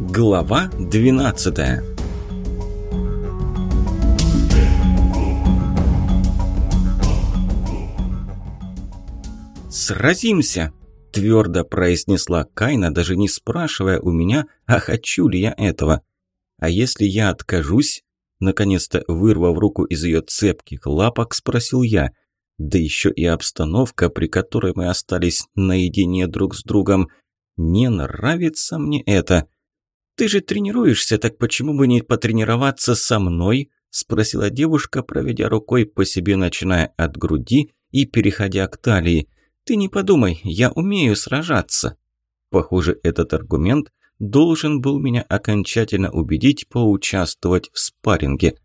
Глава 12 «Сразимся!» – твердо произнесла Кайна, даже не спрашивая у меня, а хочу ли я этого. «А если я откажусь?» Наконец-то, вырвав руку из ее цепких лапок, спросил я. Да еще и обстановка, при которой мы остались наедине друг с другом. Не нравится мне это. «Ты же тренируешься, так почему бы не потренироваться со мной?» – спросила девушка, проведя рукой по себе, начиная от груди и переходя к талии. «Ты не подумай, я умею сражаться». Похоже, этот аргумент должен был меня окончательно убедить поучаствовать в спарринге.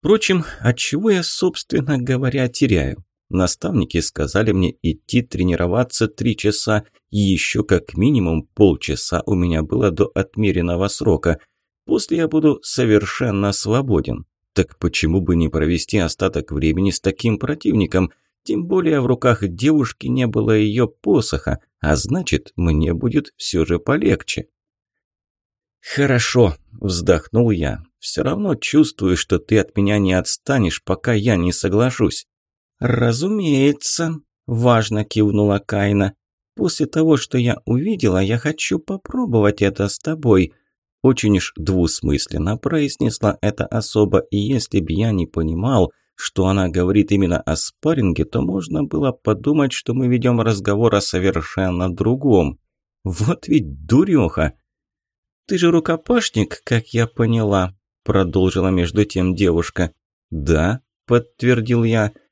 Впрочем, от чего я, собственно говоря, теряю? Наставники сказали мне идти тренироваться три часа, и еще как минимум полчаса у меня было до отмеренного срока. После я буду совершенно свободен. Так почему бы не провести остаток времени с таким противником? Тем более в руках девушки не было ее посоха, а значит, мне будет все же полегче. «Хорошо», – вздохнул я. «Все равно чувствую, что ты от меня не отстанешь, пока я не соглашусь». «Разумеется», – важно кивнула Кайна. «После того, что я увидела, я хочу попробовать это с тобой». Очень уж двусмысленно произнесла эта особа, и если бы я не понимал, что она говорит именно о спарринге, то можно было подумать, что мы ведем разговор о совершенно другом. Вот ведь дуреха! «Ты же рукопашник, как я поняла», – продолжила между тем девушка. «Да», – подтвердил я, –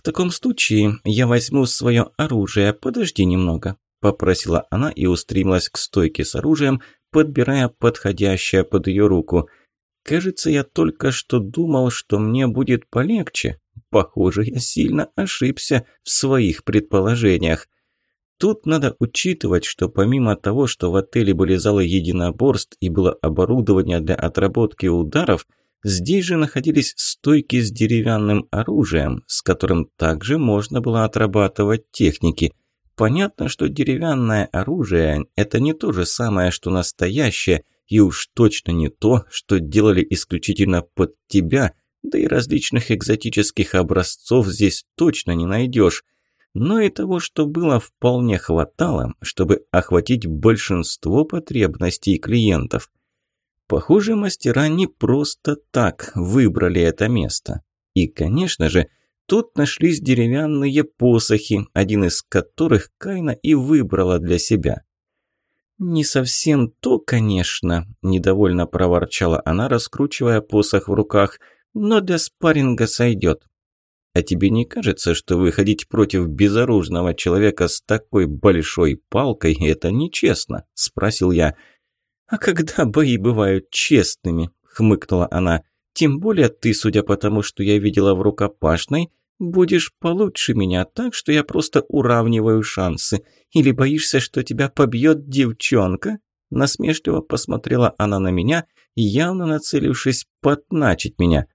«В таком случае я возьму свое оружие, подожди немного», – попросила она и устремилась к стойке с оружием, подбирая подходящее под ее руку. «Кажется, я только что думал, что мне будет полегче. Похоже, я сильно ошибся в своих предположениях». Тут надо учитывать, что помимо того, что в отеле были залы единоборств и было оборудование для отработки ударов – Здесь же находились стойки с деревянным оружием, с которым также можно было отрабатывать техники. Понятно, что деревянное оружие – это не то же самое, что настоящее, и уж точно не то, что делали исключительно под тебя, да и различных экзотических образцов здесь точно не найдешь. Но и того, что было, вполне хватало, чтобы охватить большинство потребностей клиентов – Похоже, мастера не просто так выбрали это место. И, конечно же, тут нашлись деревянные посохи, один из которых Кайна и выбрала для себя. «Не совсем то, конечно», – недовольно проворчала она, раскручивая посох в руках, – «но для спарринга сойдет». «А тебе не кажется, что выходить против безоружного человека с такой большой палкой – это нечестно?» – спросил я. «А когда бои бывают честными?» – хмыкнула она. «Тем более ты, судя по тому, что я видела в рукопашной, будешь получше меня, так что я просто уравниваю шансы. Или боишься, что тебя побьет девчонка?» Насмешливо посмотрела она на меня, явно нацелившись подначить меня.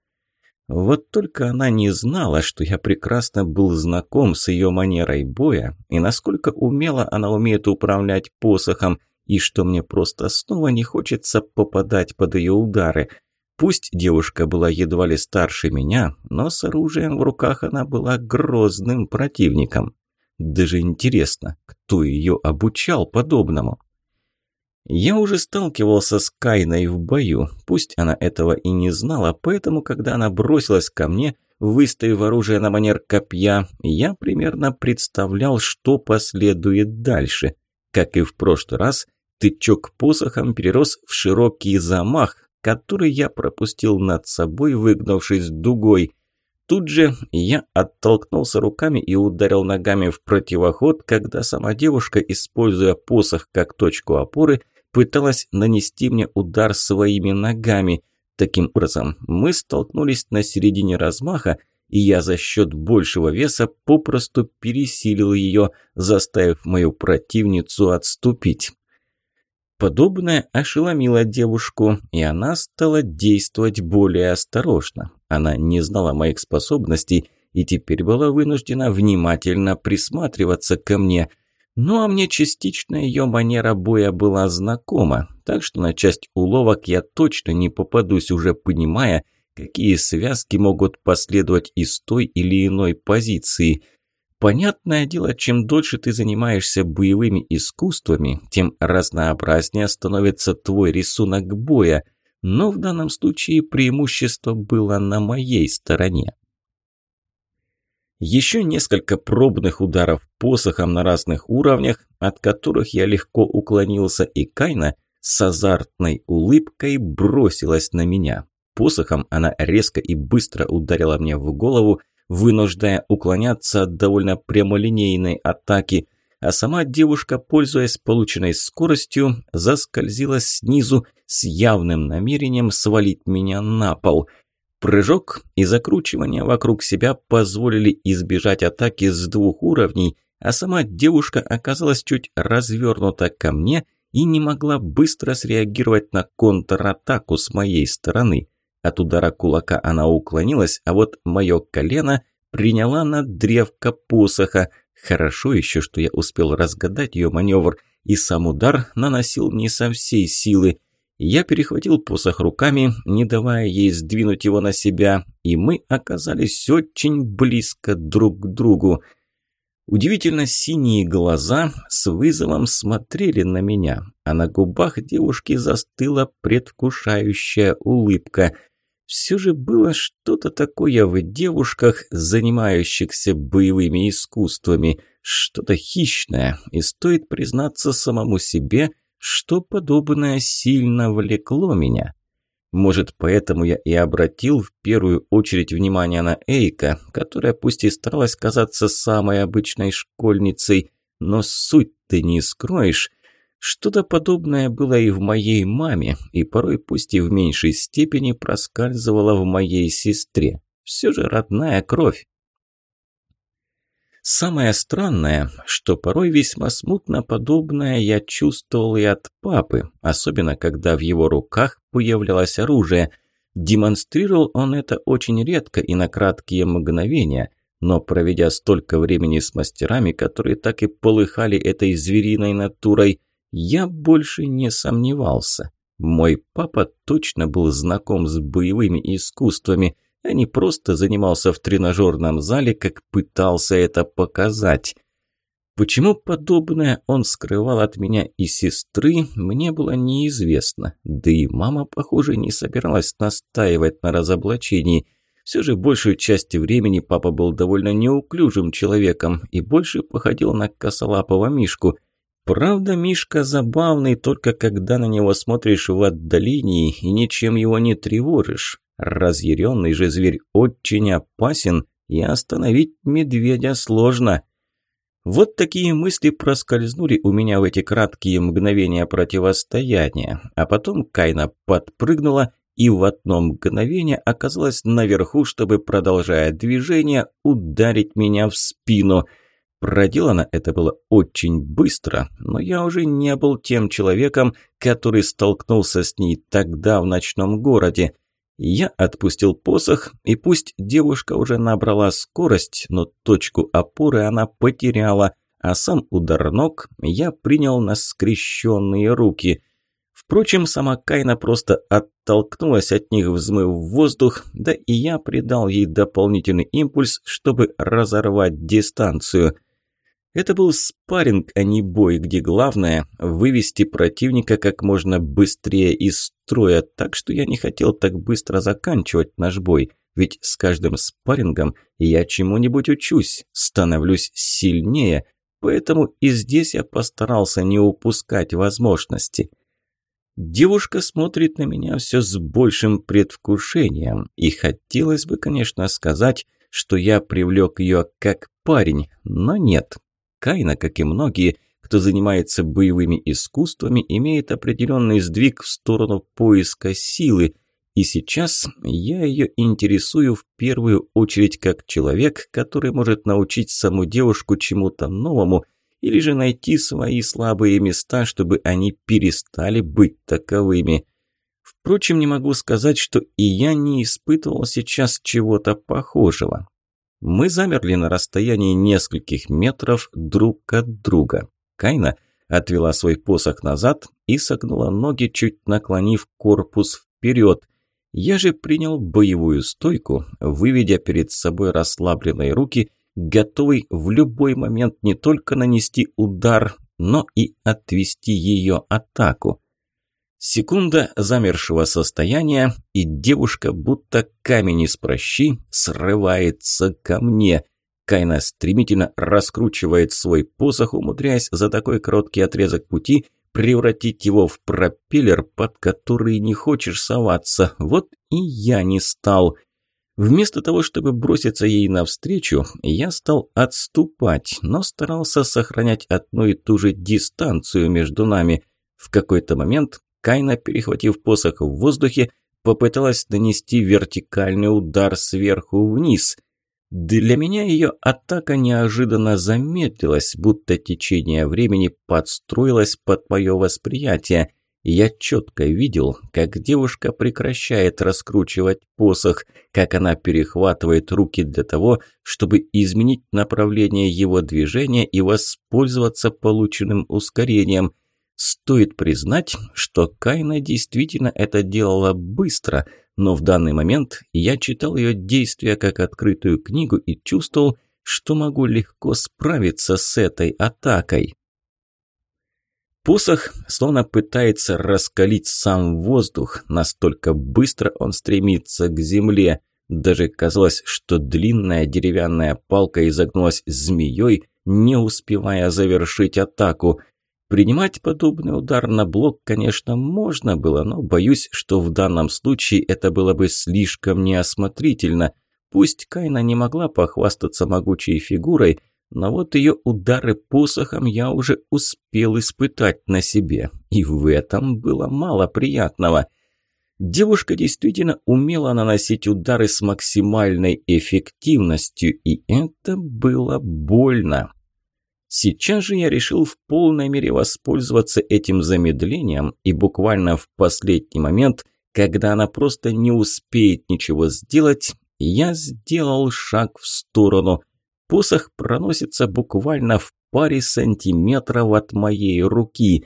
Вот только она не знала, что я прекрасно был знаком с ее манерой боя и насколько умело она умеет управлять посохом, и что мне просто снова не хочется попадать под ее удары. Пусть девушка была едва ли старше меня, но с оружием в руках она была грозным противником. Даже интересно, кто ее обучал подобному? Я уже сталкивался с Кайной в бою, пусть она этого и не знала, поэтому, когда она бросилась ко мне, выставив оружие на манер копья, я примерно представлял, что последует дальше. Как и в прошлый раз, Тычок посохом перерос в широкий замах, который я пропустил над собой, выгнувшись дугой. Тут же я оттолкнулся руками и ударил ногами в противоход, когда сама девушка, используя посох как точку опоры, пыталась нанести мне удар своими ногами. Таким образом, мы столкнулись на середине размаха, и я за счет большего веса попросту пересилил ее, заставив мою противницу отступить. Подобное ошеломило девушку, и она стала действовать более осторожно. Она не знала моих способностей и теперь была вынуждена внимательно присматриваться ко мне. Ну а мне частично ее манера боя была знакома, так что на часть уловок я точно не попадусь, уже понимая, какие связки могут последовать из той или иной позиции. Понятное дело, чем дольше ты занимаешься боевыми искусствами, тем разнообразнее становится твой рисунок боя, но в данном случае преимущество было на моей стороне. Еще несколько пробных ударов посохом на разных уровнях, от которых я легко уклонился, и Кайна с азартной улыбкой бросилась на меня. Посохом она резко и быстро ударила мне в голову, вынуждая уклоняться от довольно прямолинейной атаки, а сама девушка, пользуясь полученной скоростью, заскользила снизу с явным намерением свалить меня на пол – Прыжок и закручивание вокруг себя позволили избежать атаки с двух уровней, а сама девушка оказалась чуть развернута ко мне и не могла быстро среагировать на контратаку с моей стороны. От удара кулака она уклонилась, а вот мое колено приняла на древко посоха. Хорошо еще, что я успел разгадать ее маневр, и сам удар наносил не со всей силы. Я перехватил посох руками, не давая ей сдвинуть его на себя, и мы оказались очень близко друг к другу. Удивительно синие глаза с вызовом смотрели на меня, а на губах девушки застыла предвкушающая улыбка. Все же было что-то такое в девушках, занимающихся боевыми искусствами, что-то хищное, и стоит признаться самому себе – что подобное сильно влекло меня. Может, поэтому я и обратил в первую очередь внимание на Эйка, которая пусть и старалась казаться самой обычной школьницей, но суть ты не скроешь. Что-то подобное было и в моей маме, и порой пусть и в меньшей степени проскальзывало в моей сестре. Все же родная кровь. Самое странное, что порой весьма смутно подобное я чувствовал и от папы, особенно когда в его руках появлялось оружие. Демонстрировал он это очень редко и на краткие мгновения, но проведя столько времени с мастерами, которые так и полыхали этой звериной натурой, я больше не сомневался. Мой папа точно был знаком с боевыми искусствами – а не просто занимался в тренажерном зале, как пытался это показать. Почему подобное он скрывал от меня и сестры, мне было неизвестно. Да и мама, похоже, не собиралась настаивать на разоблачении. Все же большую часть времени папа был довольно неуклюжим человеком и больше походил на косолапого Мишку. Правда, Мишка забавный, только когда на него смотришь в отдалении и ничем его не тревожишь. Разъяренный же зверь очень опасен, и остановить медведя сложно. Вот такие мысли проскользнули у меня в эти краткие мгновения противостояния, а потом Кайна подпрыгнула и в одно мгновение оказалась наверху, чтобы, продолжая движение, ударить меня в спину. Проделано это было очень быстро, но я уже не был тем человеком, который столкнулся с ней тогда в ночном городе. Я отпустил посох, и пусть девушка уже набрала скорость, но точку опоры она потеряла, а сам удар ног я принял на скрещенные руки. Впрочем, сама Кайна просто оттолкнулась от них, взмыв в воздух, да и я придал ей дополнительный импульс, чтобы разорвать дистанцию – это был спарринг, а не бой, где главное – вывести противника как можно быстрее из строя, так что я не хотел так быстро заканчивать наш бой, ведь с каждым спаррингом я чему-нибудь учусь, становлюсь сильнее, поэтому и здесь я постарался не упускать возможности. Девушка смотрит на меня все с большим предвкушением, и хотелось бы, конечно, сказать, что я привлек ее как парень, но нет, Кайна, как и многие, кто занимается боевыми искусствами, имеет определенный сдвиг в сторону поиска силы, и сейчас я ее интересую в первую очередь как человек, который может научить саму девушку чему-то новому или же найти свои слабые места, чтобы они перестали быть таковыми. Впрочем, не могу сказать, что и я не испытывал сейчас чего-то похожего. Мы замерли на расстоянии нескольких метров друг от друга. Кайна отвела свой посох назад, и согнула ноги, чуть наклонив корпус вперед. Я же принял боевую стойку, выведя перед собой расслабленные руки, готовый в любой момент не только нанести удар, но и отвести ее атаку. Секунда замершего состояния, и девушка, будто камень из прощи, срывается ко мне. Кайна стремительно раскручивает свой посох, умудряясь за такой короткий отрезок пути превратить его в пропеллер, под который не хочешь соваться. Вот и я не стал. Вместо того, чтобы броситься ей навстречу, я стал отступать, но старался сохранять одну и ту же дистанцию между нами. В какой-то момент Кайна, перехватив посох в воздухе, попыталась нанести вертикальный удар сверху вниз. Для меня ее атака неожиданно замедлилась, будто течение времени подстроилось под мое восприятие. Я четко видел, как девушка прекращает раскручивать посох, как она перехватывает руки для того, чтобы изменить направление его движения и воспользоваться полученным ускорением – Стоит признать, что Кайна действительно это делала быстро, но в данный момент я читал ее действия как открытую книгу и чувствовал, что могу легко справиться с этой атакой. Посох словно пытается раскалить сам воздух, настолько быстро он стремится к земле. Даже казалось, что длинная деревянная палка изогнулась змеей, не успевая завершить атаку – Принимать подобный удар на блок, конечно, можно было, но боюсь, что в данном случае это было бы слишком неосмотрительно. Пусть Кайна не могла похвастаться могучей фигурой, но вот ее удары посохом я уже успел испытать на себе, и в этом было мало приятного. Девушка действительно умела наносить удары с максимальной эффективностью, и это было больно. Сейчас же я решил в полной мере воспользоваться этим замедлением и буквально в последний момент, когда она просто не успеет ничего сделать, я сделал шаг в сторону. Посох проносится буквально в паре сантиметров от моей руки.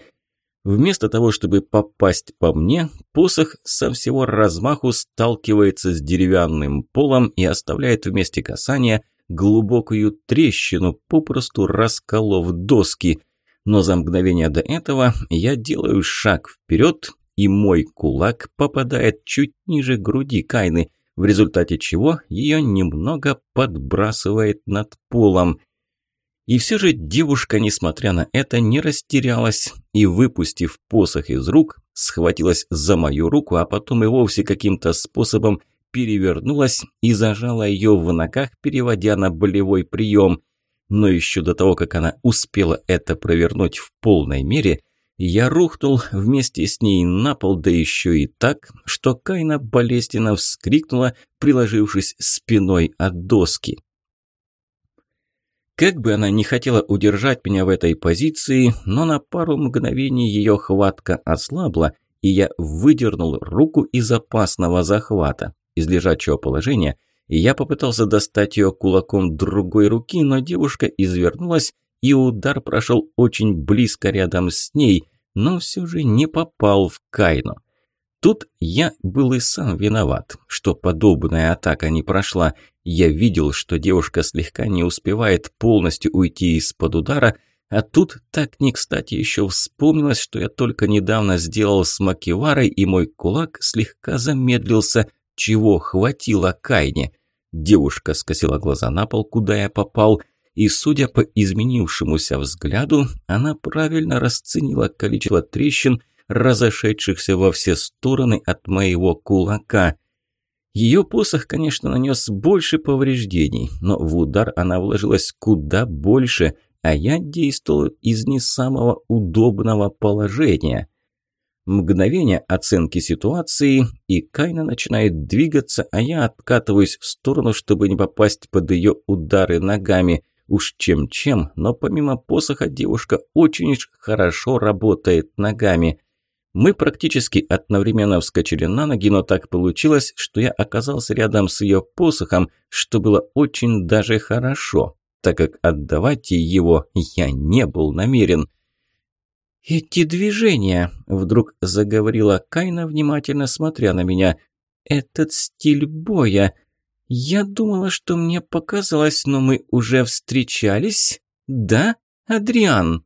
Вместо того, чтобы попасть по мне, посох со всего размаху сталкивается с деревянным полом и оставляет вместе касания глубокую трещину, попросту расколов доски. Но за мгновение до этого я делаю шаг вперед, и мой кулак попадает чуть ниже груди Кайны, в результате чего ее немного подбрасывает над полом. И все же девушка, несмотря на это, не растерялась и, выпустив посох из рук, схватилась за мою руку, а потом и вовсе каким-то способом перевернулась и зажала ее в ногах, переводя на болевой прием. Но еще до того, как она успела это провернуть в полной мере, я рухнул вместе с ней на пол, да еще и так, что Кайна болезненно вскрикнула, приложившись спиной от доски. Как бы она ни хотела удержать меня в этой позиции, но на пару мгновений ее хватка ослабла, и я выдернул руку из опасного захвата из лежачего положения, и я попытался достать ее кулаком другой руки, но девушка извернулась, и удар прошел очень близко рядом с ней, но все же не попал в Кайну. Тут я был и сам виноват, что подобная атака не прошла. Я видел, что девушка слегка не успевает полностью уйти из-под удара, а тут так не кстати еще вспомнилось, что я только недавно сделал с Макиварой, и мой кулак слегка замедлился – чего хватило Кайне. Девушка скосила глаза на пол, куда я попал, и, судя по изменившемуся взгляду, она правильно расценила количество трещин, разошедшихся во все стороны от моего кулака. Ее посох, конечно, нанес больше повреждений, но в удар она вложилась куда больше, а я действовал из не самого удобного положения. Мгновение оценки ситуации, и Кайна начинает двигаться, а я откатываюсь в сторону, чтобы не попасть под ее удары ногами. Уж чем-чем, но помимо посоха девушка очень хорошо работает ногами. Мы практически одновременно вскочили на ноги, но так получилось, что я оказался рядом с ее посохом, что было очень даже хорошо, так как отдавать его я не был намерен. «Эти движения!» – Вдруг заговорила Кайна, внимательно смотря на меня. «Этот стиль боя. Я думала, что мне показалось, но мы уже встречались? Да, Адриан?»